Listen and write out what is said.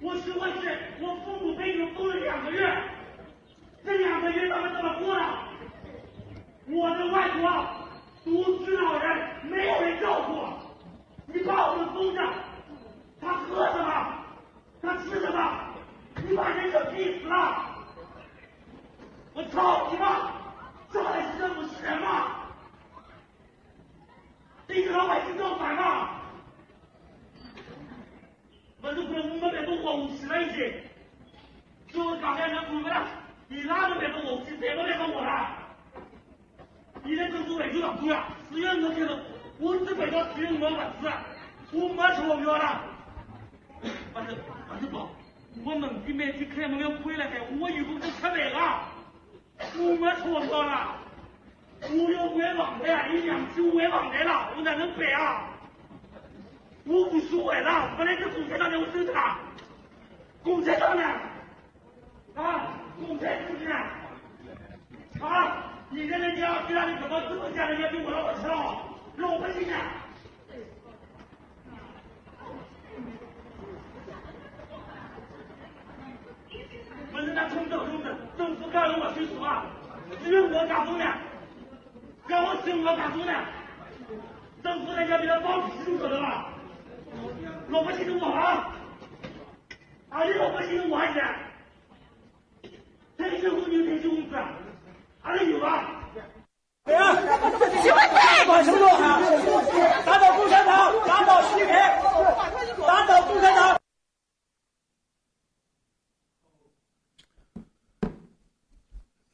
我是外是，我父母被你们封了两个月。这两个月他们怎么过的？我的外婆独居老人，没有人照顾。你把我们封着，他喝什么？他吃什么？你把人给逼死了！我操你妈！网贷啊，有两我还网了，我哪能摆啊？我不说还了，本来是公车上的，我收他。共产党的？啊，共产主义啊？啊，你在这家就让你搞么下人家比我让我知了，老我背去。我是家从小就是，政府干了我，说死话，是用我干住让我辛苦咋大呢，政府在家给他包皮住可得老百姓都我啊，俺的老百姓都我啊现在，退休工资退休工资啊，还能有吗？谁啊？起来起来！打倒共产党！打倒习近平！打倒共产党！